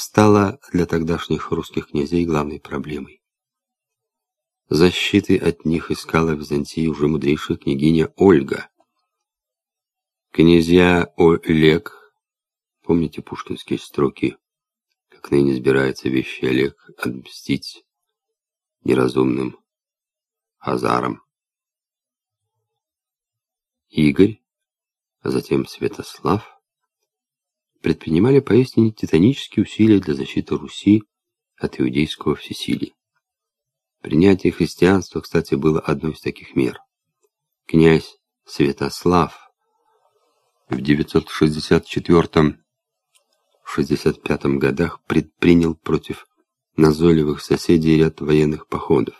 стала для тогдашних русских князей главной проблемой. Защиты от них искала в Византии уже мудрейшая княгиня Ольга. Князья Олег, помните пушкинские строки, как ныне избирается вещи Олег отмстить неразумным Хазарам. Игорь, а затем Святослав, предпринимали поистине титанические усилия для защиты Руси от иудейского всесилия. Принятие христианства, кстати, было одной из таких мер. Князь Святослав в 964-65 годах предпринял против назойливых соседей ряд военных походов.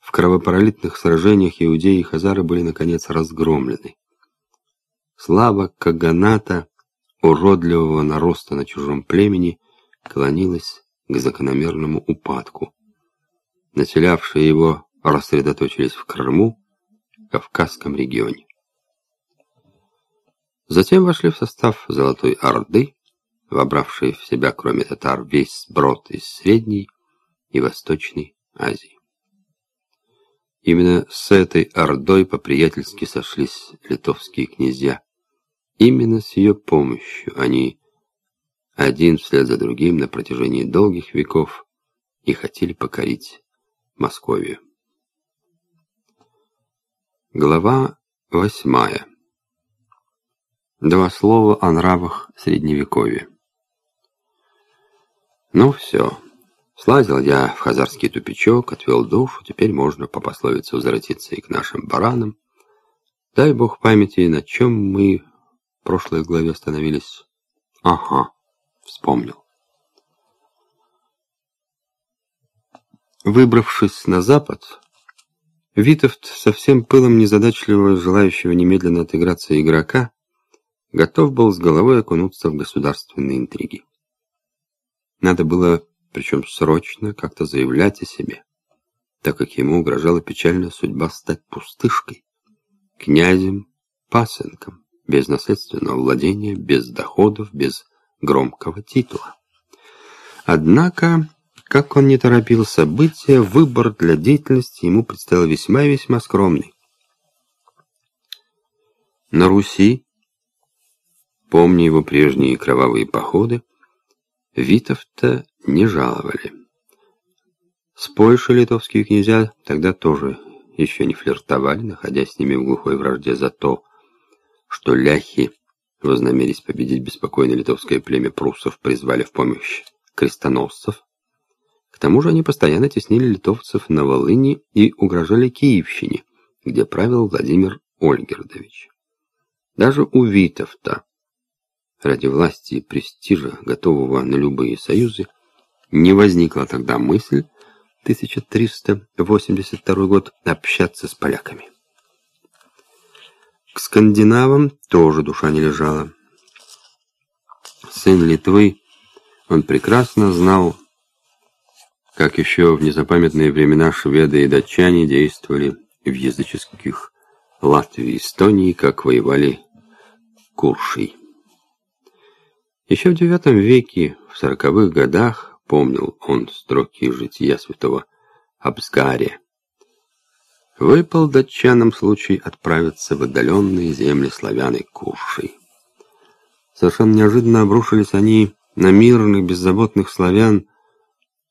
В кровопролитных сражениях иудеи и хазары были, наконец, разгромлены. Слава Каганата, уродливого нароста на чужом племени, клонилась к закономерному упадку. Населявшие его рассредоточились в Крыму, Кавказском регионе. Затем вошли в состав Золотой Орды, вобравшие в себя, кроме татар, весь сброд из Средней и Восточной Азии. Именно с этой ордой по-приятельски сошлись литовские князья. Именно с ее помощью они один вслед за другим на протяжении долгих веков и хотели покорить Московию. Глава восьмая. Два слова о нравах Средневековья. Ну все. Слазил я в хазарский тупичок, отвел душу, теперь можно по пословице возвратиться и к нашим баранам. Дай бог памяти, на чем мы прошлой главе остановились. Ага, вспомнил. Выбравшись на запад, Витовт со всем пылом незадачливого, желающего немедленно отыграться игрока, готов был с головой окунуться в государственные интриги. Надо было причем срочно как-то заявлять о себе, так как ему угрожала печальная судьба стать пустышкой, князем, пасынком, без наследственного владения, без доходов, без громкого титула. Однако, как он не торопил события, выбор для деятельности ему предстоял весьма и весьма скромный. На Руси, помня его прежние кровавые походы, Витовта не жаловали. С Польшей литовские князья тогда тоже еще не флиртовали, находясь с ними в глухой вражде за то, что ляхи, вознамерились победить беспокойное литовское племя пруссов, призвали в помощь крестоносцев. К тому же они постоянно теснили литовцев на Волыни и угрожали Киевщине, где правил Владимир Ольгердович. Даже у Витовта, ради власти и престижа, готового на любые союзы, не возникла тогда мысль, 1382 год, общаться с поляками. К скандинавам тоже душа не лежала. Сын Литвы, он прекрасно знал, как еще в незапамятные времена шведы и датчане действовали в языческих Латвии и Эстонии, как воевали куршей. Еще в IX веке, в сороковых годах, Помнил он строки жития святого Абсгария. Выпал датчанам случай отправиться в отдаленные земли славян и Куршей. Совершенно неожиданно обрушились они на мирных, беззаботных славян,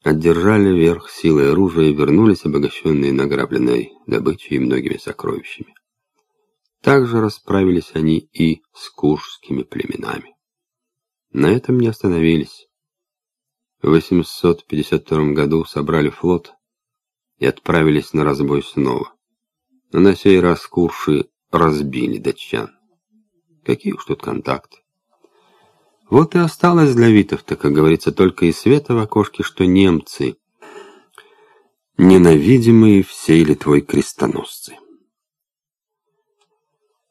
одержали верх силой оружия и вернулись обогащенные награбленной добычей и многими сокровищами. Также расправились они и с куршскими племенами. На этом не остановились. В 852 году собрали флот и отправились на разбой снова. Но на сей раз курши разбили датчан. Какие уж тут контакты. Вот и осталось для Витовта, как говорится, только и света в окошке, что немцы, ненавидимые всей Литвой крестоносцы.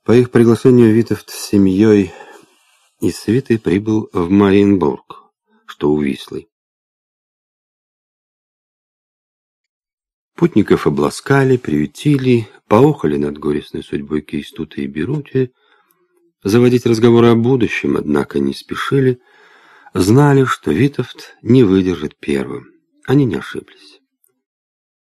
По их приглашению Витовт с семьей и свитой прибыл в Мариенбург, что у Вислы. Путников обласкали, приютили, поохали над горестной судьбой Кейстута и Берути. Заводить разговоры о будущем, однако, не спешили. знали, что Витовт не выдержит первым. Они не ошиблись.